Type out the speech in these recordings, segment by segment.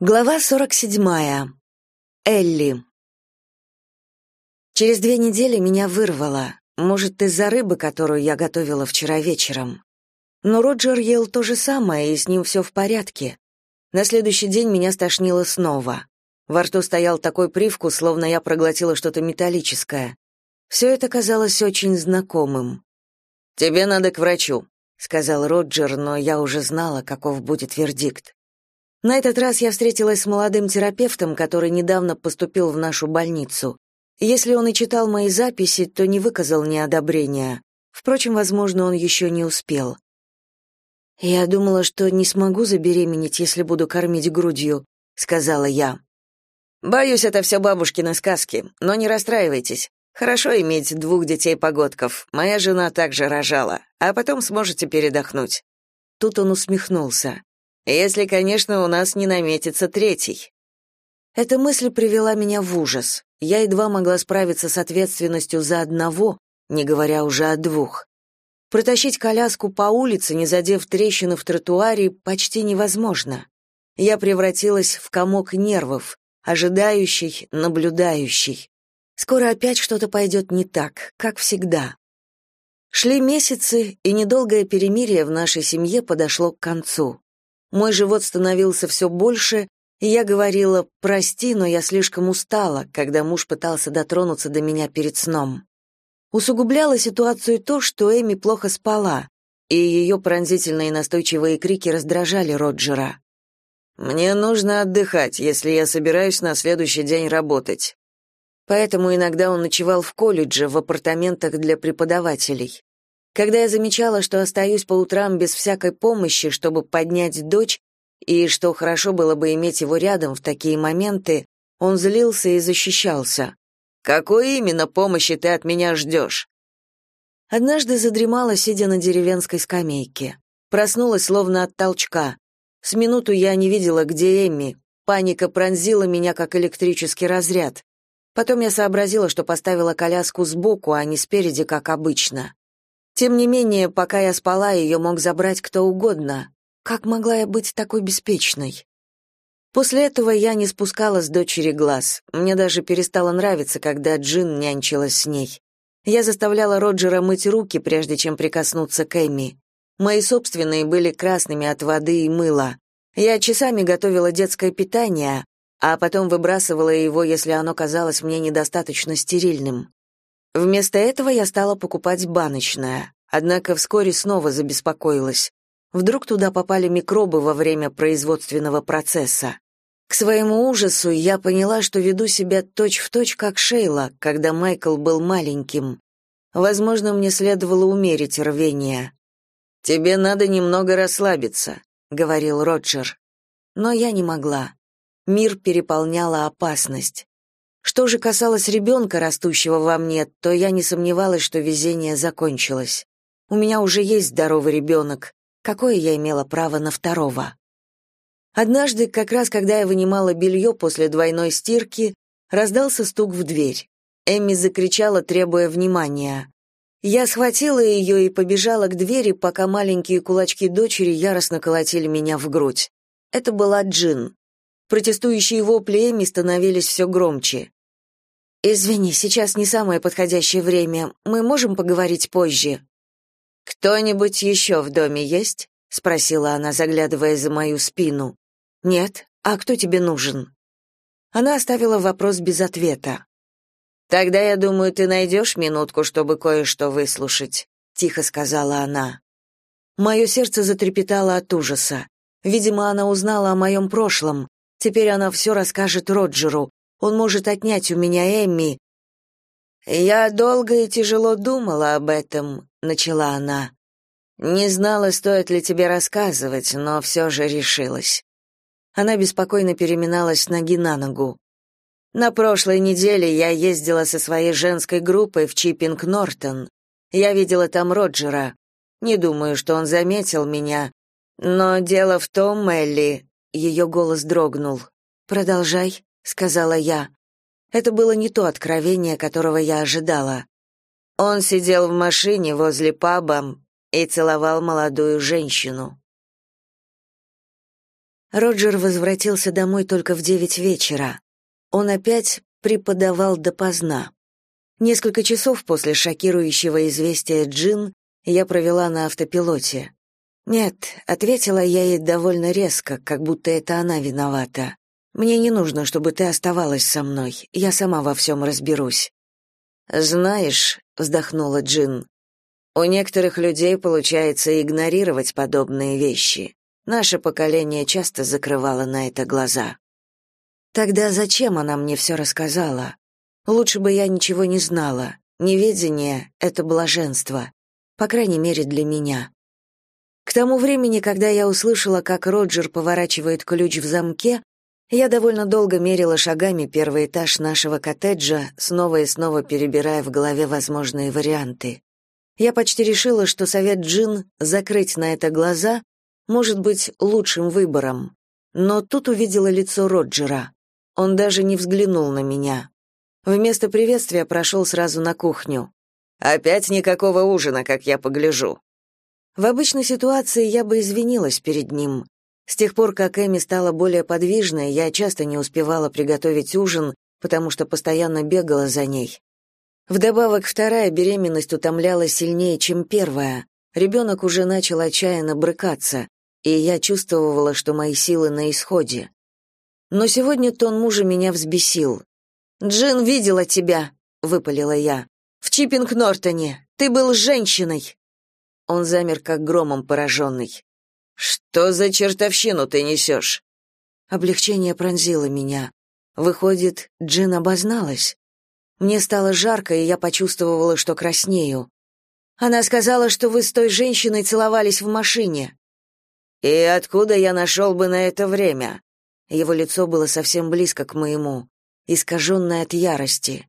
Глава 47. Элли. Через две недели меня вырвало, может, из-за рыбы, которую я готовила вчера вечером. Но Роджер ел то же самое, и с ним все в порядке. На следующий день меня стошнило снова. Во рту стоял такой привкус, словно я проглотила что-то металлическое. Все это казалось очень знакомым. «Тебе надо к врачу», — сказал Роджер, но я уже знала, каков будет вердикт. На этот раз я встретилась с молодым терапевтом, который недавно поступил в нашу больницу. Если он и читал мои записи, то не выказал неодобрения. Впрочем, возможно, он еще не успел. «Я думала, что не смогу забеременеть, если буду кормить грудью», — сказала я. «Боюсь, это все бабушкины сказки, но не расстраивайтесь. Хорошо иметь двух детей-погодков. Моя жена также рожала, а потом сможете передохнуть». Тут он усмехнулся. Если, конечно, у нас не наметится третий. Эта мысль привела меня в ужас. Я едва могла справиться с ответственностью за одного, не говоря уже о двух. Протащить коляску по улице, не задев трещины в тротуаре, почти невозможно. Я превратилась в комок нервов, ожидающий, наблюдающий. Скоро опять что-то пойдет не так, как всегда. Шли месяцы, и недолгое перемирие в нашей семье подошло к концу. Мой живот становился все больше, и я говорила «прости, но я слишком устала», когда муж пытался дотронуться до меня перед сном. Усугубляло ситуацию то, что Эми плохо спала, и ее пронзительные настойчивые крики раздражали Роджера. «Мне нужно отдыхать, если я собираюсь на следующий день работать». Поэтому иногда он ночевал в колледже, в апартаментах для преподавателей. Когда я замечала, что остаюсь по утрам без всякой помощи, чтобы поднять дочь, и что хорошо было бы иметь его рядом в такие моменты, он злился и защищался. «Какой именно помощи ты от меня ждешь?» Однажды задремала, сидя на деревенской скамейке. Проснулась словно от толчка. С минуту я не видела, где Эмми. Паника пронзила меня, как электрический разряд. Потом я сообразила, что поставила коляску сбоку, а не спереди, как обычно. Тем не менее, пока я спала, ее мог забрать кто угодно. Как могла я быть такой беспечной? После этого я не спускала с дочери глаз. Мне даже перестало нравиться, когда Джин нянчилась с ней. Я заставляла Роджера мыть руки, прежде чем прикоснуться к Эми. Мои собственные были красными от воды и мыла. Я часами готовила детское питание, а потом выбрасывала его, если оно казалось мне недостаточно стерильным. Вместо этого я стала покупать баночное, однако вскоре снова забеспокоилась. Вдруг туда попали микробы во время производственного процесса. К своему ужасу я поняла, что веду себя точь-в-точь точь как Шейла, когда Майкл был маленьким. Возможно, мне следовало умерить рвение. «Тебе надо немного расслабиться», — говорил Роджер. Но я не могла. Мир переполняла опасность. Что же касалось ребенка, растущего во мне, то я не сомневалась, что везение закончилось. У меня уже есть здоровый ребенок. Какое я имела право на второго? Однажды, как раз когда я вынимала белье после двойной стирки, раздался стук в дверь. Эмми закричала, требуя внимания. Я схватила ее и побежала к двери, пока маленькие кулачки дочери яростно колотили меня в грудь. Это была Джин. Протестующие вопли Эми становились все громче. «Извини, сейчас не самое подходящее время. Мы можем поговорить позже?» «Кто-нибудь еще в доме есть?» — спросила она, заглядывая за мою спину. «Нет. А кто тебе нужен?» Она оставила вопрос без ответа. «Тогда, я думаю, ты найдешь минутку, чтобы кое-что выслушать», — тихо сказала она. Мое сердце затрепетало от ужаса. Видимо, она узнала о моем прошлом. Теперь она все расскажет Роджеру. Он может отнять у меня Эмми. Я долго и тяжело думала об этом, начала она. Не знала, стоит ли тебе рассказывать, но все же решилась. Она беспокойно переминалась ноги на ногу. На прошлой неделе я ездила со своей женской группой в Чиппинг Нортон. Я видела там Роджера. Не думаю, что он заметил меня. Но дело в том, Элли, ее голос дрогнул. Продолжай сказала я. Это было не то откровение, которого я ожидала. Он сидел в машине возле паба и целовал молодую женщину. Роджер возвратился домой только в девять вечера. Он опять преподавал допоздна. Несколько часов после шокирующего известия Джин я провела на автопилоте. «Нет», — ответила я ей довольно резко, как будто это она виновата. «Мне не нужно, чтобы ты оставалась со мной. Я сама во всем разберусь». «Знаешь», — вздохнула Джин, — «у некоторых людей получается игнорировать подобные вещи. Наше поколение часто закрывало на это глаза». «Тогда зачем она мне все рассказала? Лучше бы я ничего не знала. Неведение — это блаженство. По крайней мере, для меня». К тому времени, когда я услышала, как Роджер поворачивает ключ в замке, я довольно долго мерила шагами первый этаж нашего коттеджа, снова и снова перебирая в голове возможные варианты. Я почти решила, что совет Джин закрыть на это глаза может быть лучшим выбором. Но тут увидела лицо Роджера. Он даже не взглянул на меня. Вместо приветствия прошел сразу на кухню. «Опять никакого ужина, как я погляжу». В обычной ситуации я бы извинилась перед ним, с тех пор, как Эми стала более подвижной, я часто не успевала приготовить ужин, потому что постоянно бегала за ней. Вдобавок, вторая беременность утомляла сильнее, чем первая. Ребенок уже начал отчаянно брыкаться, и я чувствовала, что мои силы на исходе. Но сегодня тон мужа меня взбесил. «Джин видела тебя», — выпалила я. «В Чиппинг-Нортоне. Ты был женщиной». Он замер, как громом пораженный. Что за чертовщину ты несешь?» Облегчение пронзило меня. Выходит, Джин обозналась. Мне стало жарко, и я почувствовала, что краснею. Она сказала, что вы с той женщиной целовались в машине. И откуда я нашел бы на это время? Его лицо было совсем близко к моему, искаженное от ярости.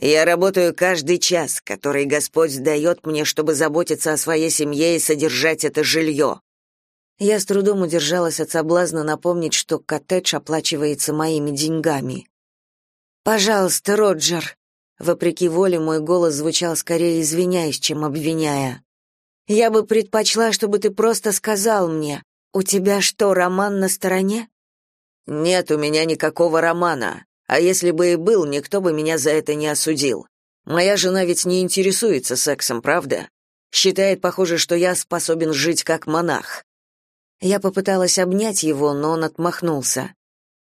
Я работаю каждый час, который Господь дает мне, чтобы заботиться о своей семье и содержать это жилье. Я с трудом удержалась от соблазна напомнить, что коттедж оплачивается моими деньгами. «Пожалуйста, Роджер!» Вопреки воле мой голос звучал скорее извиняясь, чем обвиняя. «Я бы предпочла, чтобы ты просто сказал мне, у тебя что, роман на стороне?» «Нет у меня никакого романа. А если бы и был, никто бы меня за это не осудил. Моя жена ведь не интересуется сексом, правда? Считает, похоже, что я способен жить как монах. Я попыталась обнять его, но он отмахнулся.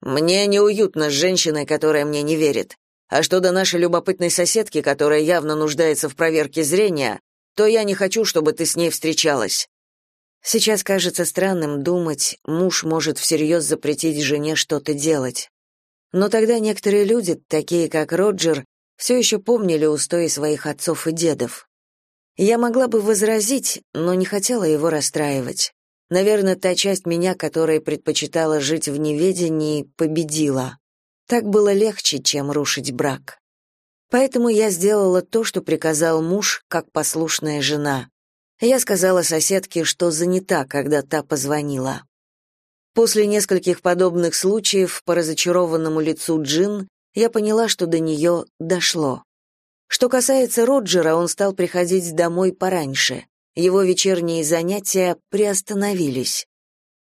Мне неуютно с женщиной, которая мне не верит. А что до нашей любопытной соседки, которая явно нуждается в проверке зрения, то я не хочу, чтобы ты с ней встречалась. Сейчас кажется странным думать, муж может всерьез запретить жене что-то делать. Но тогда некоторые люди, такие как Роджер, все еще помнили устои своих отцов и дедов. Я могла бы возразить, но не хотела его расстраивать. Наверное, та часть меня, которая предпочитала жить в неведении, победила. Так было легче, чем рушить брак. Поэтому я сделала то, что приказал муж, как послушная жена. Я сказала соседке, что занята, когда та позвонила. После нескольких подобных случаев по разочарованному лицу Джин я поняла, что до нее дошло. Что касается Роджера, он стал приходить домой пораньше. Его вечерние занятия приостановились.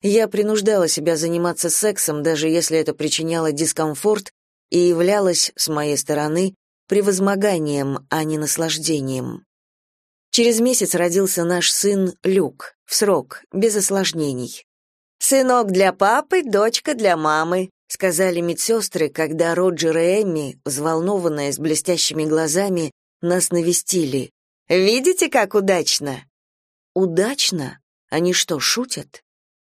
Я принуждала себя заниматься сексом, даже если это причиняло дискомфорт и являлось, с моей стороны, превозмоганием, а не наслаждением. Через месяц родился наш сын Люк, в срок, без осложнений. «Сынок для папы, дочка для мамы», — сказали медсестры, когда Роджер и Эмми, взволнованные с блестящими глазами, нас навестили. «Видите, как удачно?» Удачно? Они что, шутят?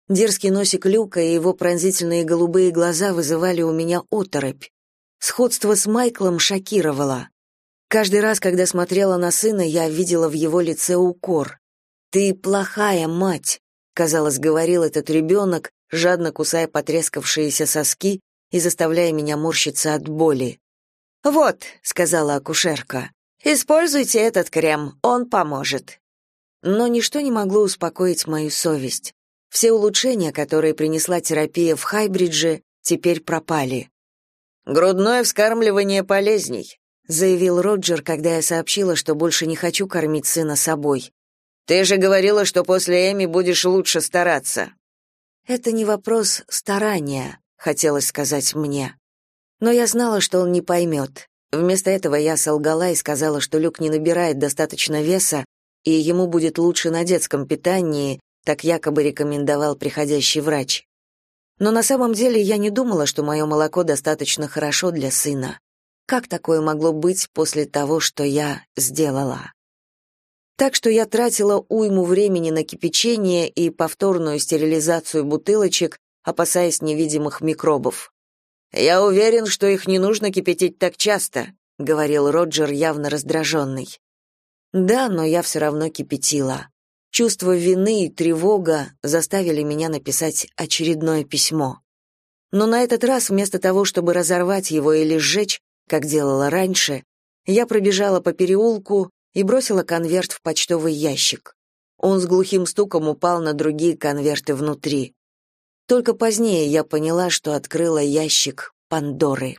Дерзкий носик Люка и его пронзительные голубые глаза вызывали у меня оторопь. Сходство с Майклом шокировало. Каждый раз, когда смотрела на сына, я видела в его лице укор. «Ты плохая мать», — казалось, говорил этот ребенок, жадно кусая потрескавшиеся соски и заставляя меня морщиться от боли. «Вот», — сказала акушерка, — «используйте этот крем, он поможет». Но ничто не могло успокоить мою совесть. Все улучшения, которые принесла терапия в Хайбридже, теперь пропали. «Грудное вскармливание полезней», — заявил Роджер, когда я сообщила, что больше не хочу кормить сына собой. «Ты же говорила, что после Эми будешь лучше стараться». Это не вопрос старания, хотелось сказать мне. Но я знала, что он не поймет. Вместо этого я солгала и сказала, что Люк не набирает достаточно веса, и ему будет лучше на детском питании, так якобы рекомендовал приходящий врач. Но на самом деле я не думала, что мое молоко достаточно хорошо для сына. Как такое могло быть после того, что я сделала? Так что я тратила уйму времени на кипячение и повторную стерилизацию бутылочек, опасаясь невидимых микробов. «Я уверен, что их не нужно кипятить так часто», — говорил Роджер, явно раздраженный. Да, но я все равно кипятила. Чувство вины и тревога заставили меня написать очередное письмо. Но на этот раз вместо того, чтобы разорвать его или сжечь, как делала раньше, я пробежала по переулку и бросила конверт в почтовый ящик. Он с глухим стуком упал на другие конверты внутри. Только позднее я поняла, что открыла ящик Пандоры.